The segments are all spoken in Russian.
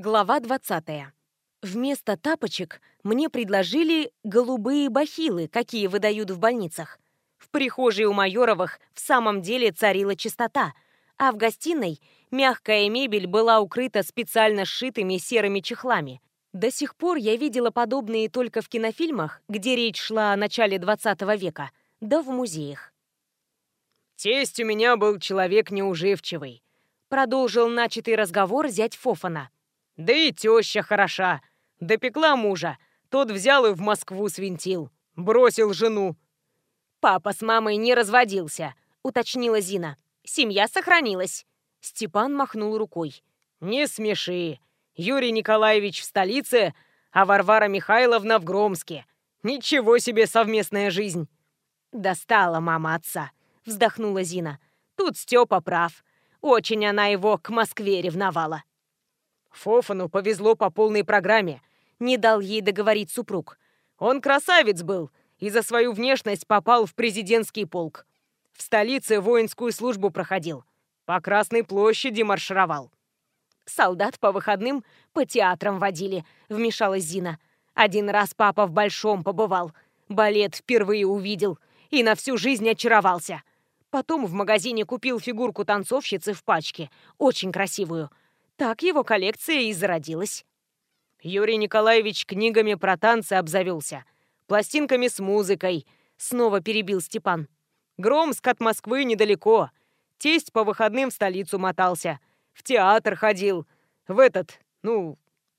Глава 20. Вместо тапочек мне предложили голубые бахилы, какие выдают в больницах. В прихожей у Майоровых в самом деле царила чистота, а в гостиной мягкая мебель была укрыта специально сшитыми серыми чехлами. До сих пор я видела подобные только в кинофильмах, где речь шла о начале 20 века, да в музеях. «Тесть у меня был человек неуживчивый», — продолжил начатый разговор зять Фофана. Да и теща хороша. Допекла мужа. Тот взял и в Москву свинтил. Бросил жену. «Папа с мамой не разводился», — уточнила Зина. «Семья сохранилась». Степан махнул рукой. «Не смеши. Юрий Николаевич в столице, а Варвара Михайловна в Громске. Ничего себе совместная жизнь!» «Достала мама отца», — вздохнула Зина. «Тут Степа прав. Очень она его к Москве ревновала». Фофану повезло по полной программе. Не дал ей договорить супруг. Он красавец был и за свою внешность попал в президентский полк. В столице воинскую службу проходил. По Красной площади маршировал. «Солдат по выходным по театрам водили», — вмешалась Зина. «Один раз папа в Большом побывал. Балет впервые увидел и на всю жизнь очаровался. Потом в магазине купил фигурку танцовщицы в пачке, очень красивую. Так его коллекция и зародилась. Юрий Николаевич книгами про танцы обзавелся. Пластинками с музыкой. Снова перебил Степан. Громск от Москвы недалеко. Тесть по выходным в столицу мотался. В театр ходил. В этот, ну,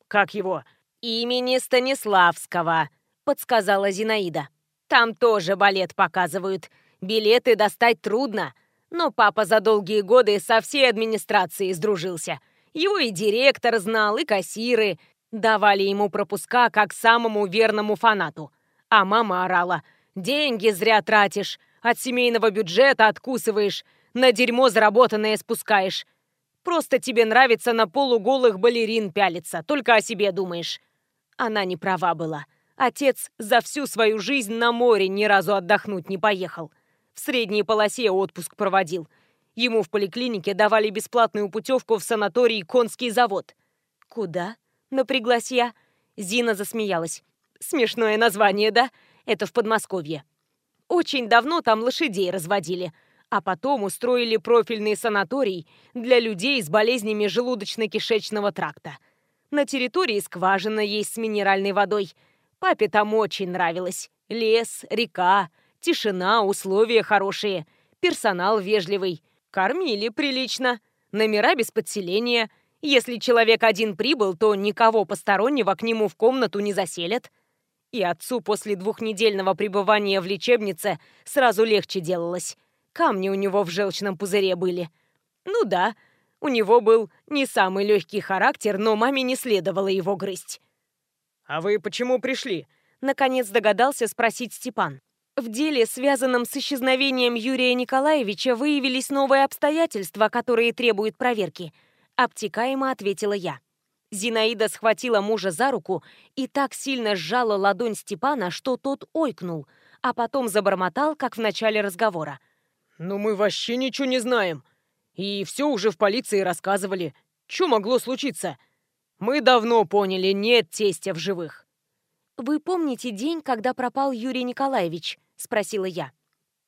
как его? «Имени Станиславского», — подсказала Зинаида. «Там тоже балет показывают. Билеты достать трудно. Но папа за долгие годы со всей администрацией сдружился. Его и директор знал, и кассиры. Давали ему пропуска как самому верному фанату. А мама орала. «Деньги зря тратишь, от семейного бюджета откусываешь, на дерьмо заработанное спускаешь. Просто тебе нравится на полуголых балерин пялиться, только о себе думаешь». Она не права была. Отец за всю свою жизнь на море ни разу отдохнуть не поехал. В средней полосе отпуск проводил – Ему в поликлинике давали бесплатную путевку в санаторий «Конский завод». «Куда?» — напряглась я. Зина засмеялась. «Смешное название, да? Это в Подмосковье. Очень давно там лошадей разводили, а потом устроили профильный санаторий для людей с болезнями желудочно-кишечного тракта. На территории скважина есть с минеральной водой. Папе там очень нравилось. Лес, река, тишина, условия хорошие, персонал вежливый. Кормили прилично, номера без подселения. Если человек один прибыл, то никого постороннего к нему в комнату не заселят. И отцу после двухнедельного пребывания в лечебнице сразу легче делалось. Камни у него в желчном пузыре были. Ну да, у него был не самый легкий характер, но маме не следовало его грызть. «А вы почему пришли?» Наконец догадался спросить Степан. В деле, связанном с исчезновением Юрия Николаевича, выявились новые обстоятельства, которые требуют проверки. Обтекаемо ответила я. Зинаида схватила мужа за руку и так сильно сжала ладонь Степана, что тот ойкнул, а потом забормотал, как в начале разговора. «Ну мы вообще ничего не знаем. И все уже в полиции рассказывали. Что могло случиться? Мы давно поняли, нет тестя в живых». «Вы помните день, когда пропал Юрий Николаевич?» Спросила я.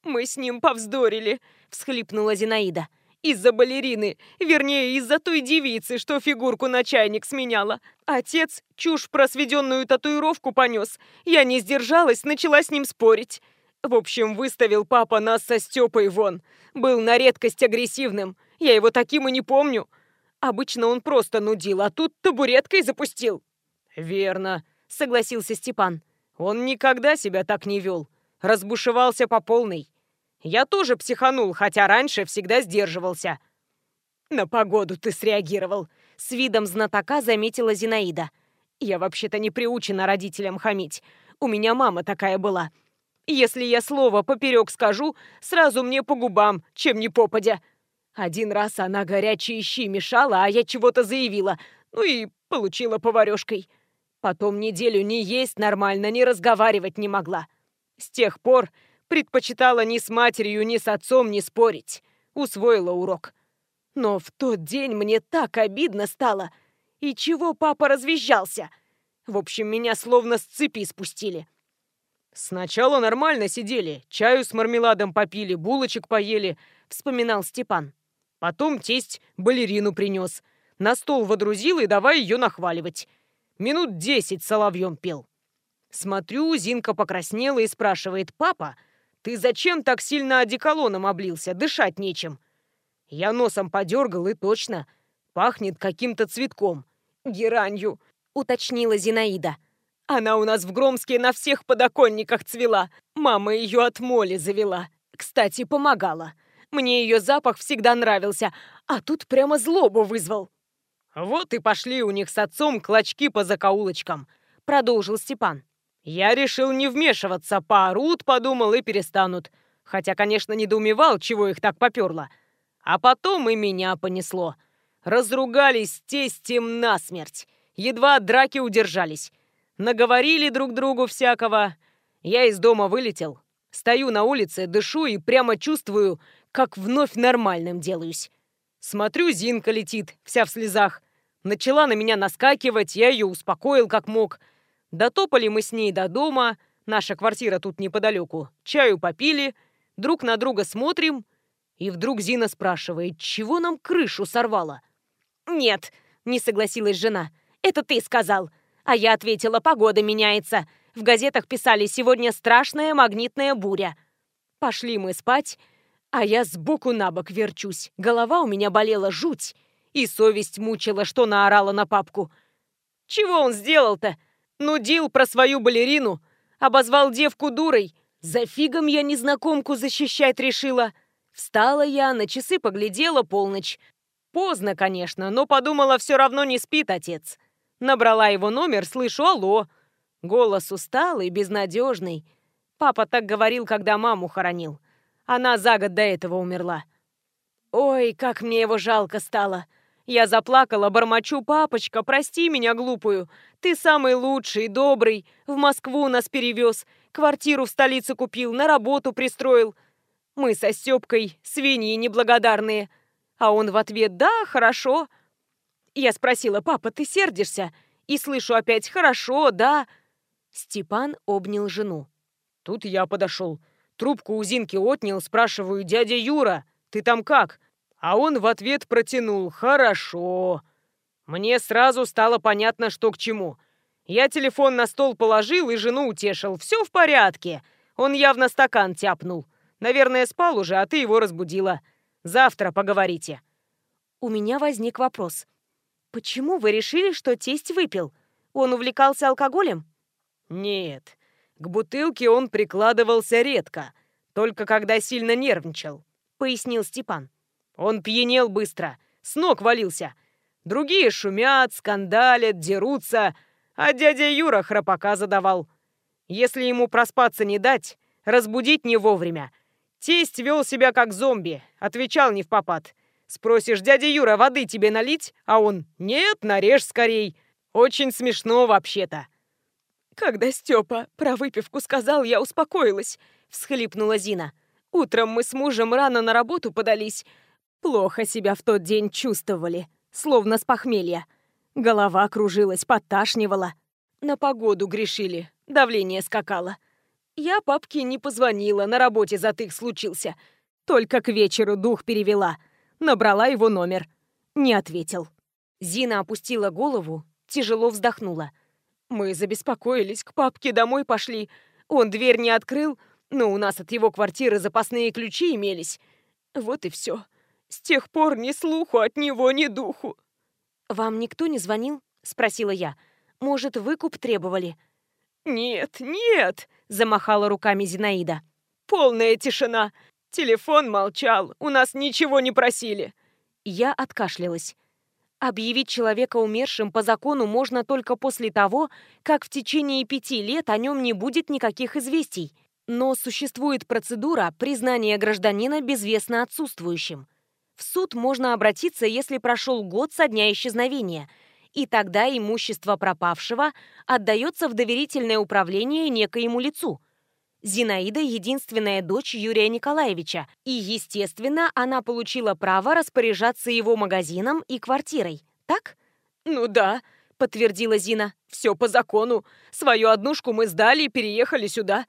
«Мы с ним повздорили», — всхлипнула Зинаида. «Из-за балерины, вернее, из-за той девицы, что фигурку на чайник сменяла. Отец чушь про сведенную татуировку понес. Я не сдержалась, начала с ним спорить. В общем, выставил папа нас со Степой вон. Был на редкость агрессивным. Я его таким и не помню. Обычно он просто нудил, а тут табуреткой запустил». «Верно», — согласился Степан. «Он никогда себя так не вел разбушевался по полной. Я тоже психанул, хотя раньше всегда сдерживался. На погоду ты среагировал. С видом знатока заметила Зинаида. Я вообще-то не приучена родителям хамить. У меня мама такая была. Если я слово поперек скажу, сразу мне по губам, чем не попадя. Один раз она горячие щи мешала, а я чего-то заявила. Ну и получила поварешкой. Потом неделю ни есть нормально, ни разговаривать не могла. С тех пор предпочитала ни с матерью, ни с отцом не спорить. Усвоила урок. Но в тот день мне так обидно стало. И чего папа развизжался? В общем, меня словно с цепи спустили. «Сначала нормально сидели, чаю с мармеладом попили, булочек поели», — вспоминал Степан. Потом тесть балерину принес. На стол водрузил и давай ее нахваливать. Минут десять соловьем пел. Смотрю, Зинка покраснела и спрашивает, «Папа, ты зачем так сильно одеколоном облился? Дышать нечем». Я носом подергал и точно. Пахнет каким-то цветком. «Геранью», — уточнила Зинаида. «Она у нас в Громске на всех подоконниках цвела. Мама ее от моли завела. Кстати, помогала. Мне ее запах всегда нравился, а тут прямо злобу вызвал». «Вот и пошли у них с отцом клочки по закоулочкам», — продолжил Степан. «Я решил не вмешиваться, поорут, подумал и перестанут. Хотя, конечно, недоумевал, чего их так поперло. А потом и меня понесло. Разругались тестем насмерть. Едва драки удержались. Наговорили друг другу всякого. Я из дома вылетел. Стою на улице, дышу и прямо чувствую, как вновь нормальным делаюсь. Смотрю, Зинка летит, вся в слезах. Начала на меня наскакивать, я ее успокоил как мог. Дотопали мы с ней до дома, наша квартира тут неподалеку. Чаю попили, друг на друга смотрим, и вдруг Зина спрашивает, чего нам крышу сорвало? «Нет», — не согласилась жена, — «это ты сказал». А я ответила, погода меняется. В газетах писали, сегодня страшная магнитная буря. Пошли мы спать, а я сбоку на бок верчусь. Голова у меня болела жуть. И совесть мучила, что наорала на папку. Чего он сделал-то? Нудил про свою балерину. Обозвал девку дурой. За фигом я незнакомку защищать решила. Встала я, на часы поглядела полночь. Поздно, конечно, но подумала, все равно не спит отец. Набрала его номер, слышу «Алло». Голос усталый, безнадежный. Папа так говорил, когда маму хоронил. Она за год до этого умерла. Ой, как мне его жалко стало. Я заплакала, бормочу, папочка, прости меня глупую. Ты самый лучший, добрый. В Москву нас перевез, квартиру в столице купил, на работу пристроил. Мы со Степкой свиньи неблагодарные. А он в ответ «Да, хорошо». Я спросила, папа, ты сердишься? И слышу опять «Хорошо, да». Степан обнял жену. Тут я подошел. Трубку у Зинки отнял, спрашиваю, дядя Юра, ты там как? А он в ответ протянул «Хорошо». Мне сразу стало понятно, что к чему. Я телефон на стол положил и жену утешил. Все в порядке. Он явно стакан тяпнул. Наверное, спал уже, а ты его разбудила. Завтра поговорите. У меня возник вопрос. Почему вы решили, что тесть выпил? Он увлекался алкоголем? Нет. К бутылке он прикладывался редко, только когда сильно нервничал, пояснил Степан. Он пьянел быстро, с ног валился. Другие шумят, скандалят, дерутся, а дядя Юра храпака задавал. Если ему проспаться не дать, разбудить не вовремя. Тесть вел себя как зомби, отвечал не в попад. Спросишь, дядя Юра, воды тебе налить? А он, нет, нарежь скорей. Очень смешно вообще-то. «Когда Степа про выпивку сказал, я успокоилась», — всхлипнула Зина. «Утром мы с мужем рано на работу подались. Плохо себя в тот день чувствовали, словно с похмелья. Голова кружилась, подташнивала. На погоду грешили, давление скакало. Я папке не позвонила, на работе затых случился. Только к вечеру дух перевела. Набрала его номер. Не ответил». Зина опустила голову, тяжело вздохнула. Мы забеспокоились, к папке домой пошли. Он дверь не открыл, но у нас от его квартиры запасные ключи имелись. Вот и все. С тех пор ни слуху от него, ни духу. «Вам никто не звонил?» — спросила я. «Может, выкуп требовали?» «Нет, нет!» — замахала руками Зинаида. «Полная тишина. Телефон молчал, у нас ничего не просили». Я откашлялась. Объявить человека умершим по закону можно только после того, как в течение пяти лет о нем не будет никаких известий. Но существует процедура признания гражданина безвестно отсутствующим. В суд можно обратиться, если прошел год со дня исчезновения, и тогда имущество пропавшего отдается в доверительное управление некоему лицу. Зинаида – единственная дочь Юрия Николаевича, и, естественно, она получила право распоряжаться его магазином и квартирой. Так? «Ну да», — подтвердила Зина. «Все по закону. Свою однушку мы сдали и переехали сюда».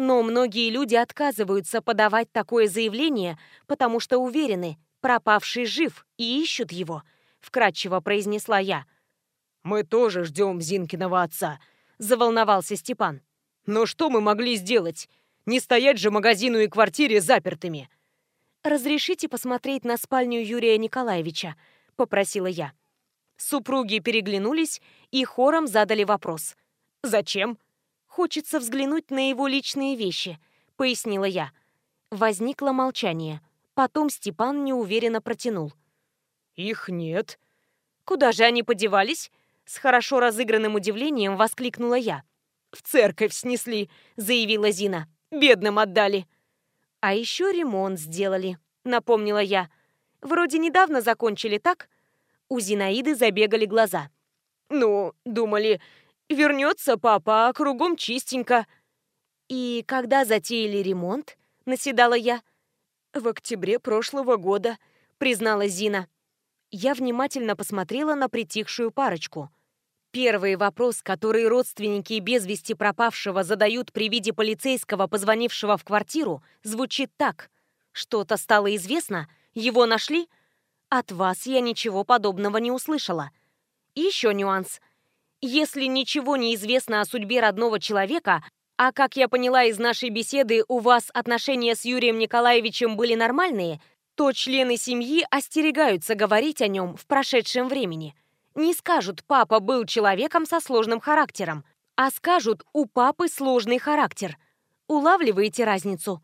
Но многие люди отказываются подавать такое заявление, потому что уверены, пропавший жив и ищут его, вкратчиво произнесла я. Мы тоже ждем Зинкиного отца, заволновался Степан. Но что мы могли сделать? Не стоять же магазину и квартире запертыми. Разрешите посмотреть на спальню Юрия Николаевича, попросила я. Супруги переглянулись и хором задали вопрос. «Зачем?» Хочется взглянуть на его личные вещи», — пояснила я. Возникло молчание. Потом Степан неуверенно протянул. «Их нет». «Куда же они подевались?» С хорошо разыгранным удивлением воскликнула я. «В церковь снесли», — заявила Зина. «Бедным отдали». «А еще ремонт сделали», — напомнила я. «Вроде недавно закончили, так?» У Зинаиды забегали глаза. «Ну, думали, Вернется папа, а кругом чистенько. И когда затеяли ремонт, наседала я. В октябре прошлого года, признала Зина. Я внимательно посмотрела на притихшую парочку. Первый вопрос, который родственники без вести пропавшего задают при виде полицейского, позвонившего в квартиру, звучит так. «Что-то стало известно? Его нашли?» От вас я ничего подобного не услышала. еще нюанс. Если ничего не известно о судьбе родного человека, а как я поняла из нашей беседы, у вас отношения с Юрием Николаевичем были нормальные, то члены семьи остерегаются говорить о нем в прошедшем времени. Не скажут «папа был человеком со сложным характером», а скажут «у папы сложный характер». Улавливаете разницу?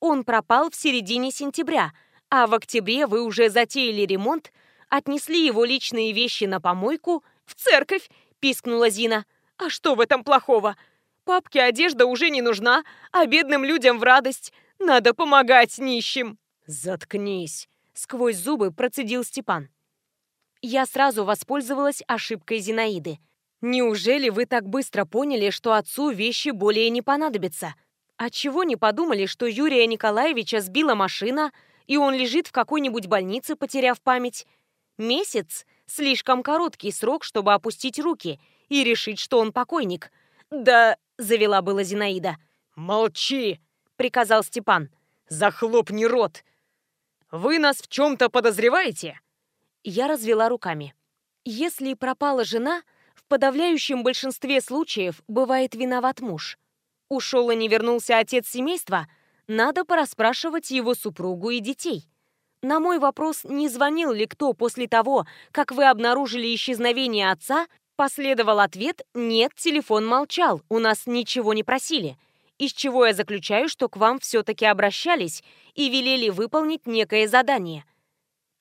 Он пропал в середине сентября, а в октябре вы уже затеяли ремонт, отнесли его личные вещи на помойку в церковь – пискнула Зина. «А что в этом плохого? Папке одежда уже не нужна, а бедным людям в радость. Надо помогать нищим». «Заткнись!» — сквозь зубы процедил Степан. Я сразу воспользовалась ошибкой Зинаиды. «Неужели вы так быстро поняли, что отцу вещи более не понадобятся? А чего не подумали, что Юрия Николаевича сбила машина, и он лежит в какой-нибудь больнице, потеряв память? Месяц Слишком короткий срок, чтобы опустить руки и решить, что он покойник. «Да...» — завела была Зинаида. «Молчи!» — приказал Степан. «Захлопни рот! Вы нас в чем-то подозреваете?» Я развела руками. Если пропала жена, в подавляющем большинстве случаев бывает виноват муж. Ушел и не вернулся отец семейства, надо порасспрашивать его супругу и детей. На мой вопрос, не звонил ли кто после того, как вы обнаружили исчезновение отца, последовал ответ «Нет, телефон молчал, у нас ничего не просили». Из чего я заключаю, что к вам все-таки обращались и велели выполнить некое задание.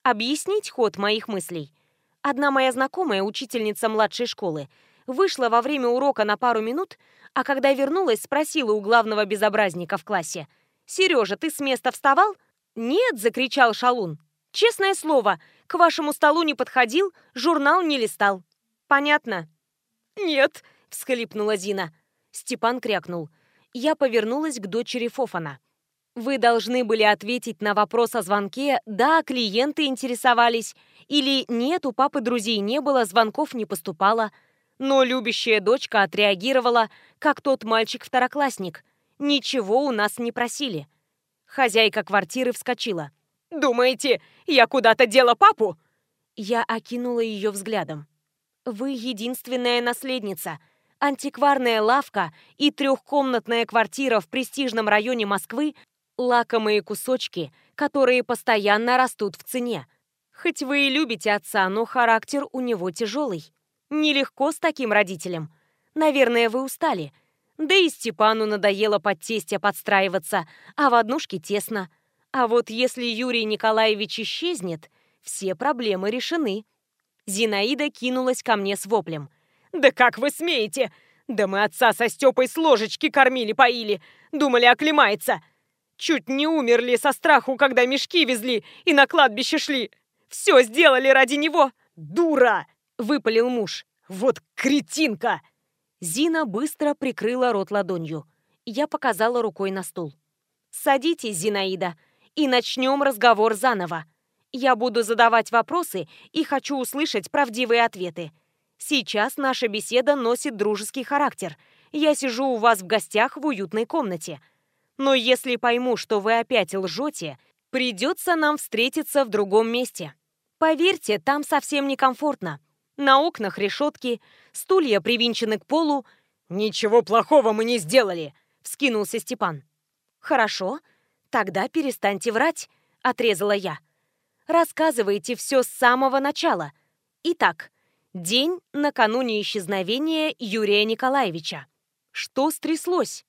Объяснить ход моих мыслей. Одна моя знакомая, учительница младшей школы, вышла во время урока на пару минут, а когда вернулась, спросила у главного безобразника в классе. «Сережа, ты с места вставал?» «Нет!» – закричал Шалун. «Честное слово, к вашему столу не подходил, журнал не листал». «Понятно?» «Нет!» – всхлипнула Зина. Степан крякнул. Я повернулась к дочери Фофана. «Вы должны были ответить на вопрос о звонке «Да, клиенты интересовались» или «Нет, у папы друзей не было, звонков не поступало». Но любящая дочка отреагировала, как тот мальчик-второклассник. «Ничего у нас не просили». Хозяйка квартиры вскочила. «Думаете, я куда-то дела папу?» Я окинула ее взглядом. «Вы единственная наследница. Антикварная лавка и трехкомнатная квартира в престижном районе Москвы – лакомые кусочки, которые постоянно растут в цене. Хоть вы и любите отца, но характер у него тяжелый. Нелегко с таким родителем. Наверное, вы устали – да и Степану надоело под тестя подстраиваться, а в однушке тесно. А вот если Юрий Николаевич исчезнет, все проблемы решены. Зинаида кинулась ко мне с воплем. «Да как вы смеете? Да мы отца со Степой с ложечки кормили-поили. Думали, оклемается. Чуть не умерли со страху, когда мешки везли и на кладбище шли. Все сделали ради него. Дура!» — выпалил муж. «Вот кретинка!» Зина быстро прикрыла рот ладонью. Я показала рукой на стул. «Садитесь, Зинаида, и начнем разговор заново. Я буду задавать вопросы и хочу услышать правдивые ответы. Сейчас наша беседа носит дружеский характер. Я сижу у вас в гостях в уютной комнате. Но если пойму, что вы опять лжете, придется нам встретиться в другом месте. Поверьте, там совсем некомфортно. На окнах решетки, стулья привинчены к полу. «Ничего плохого мы не сделали!» — вскинулся Степан. «Хорошо, тогда перестаньте врать», — отрезала я. «Рассказывайте все с самого начала. Итак, день накануне исчезновения Юрия Николаевича. Что стряслось?»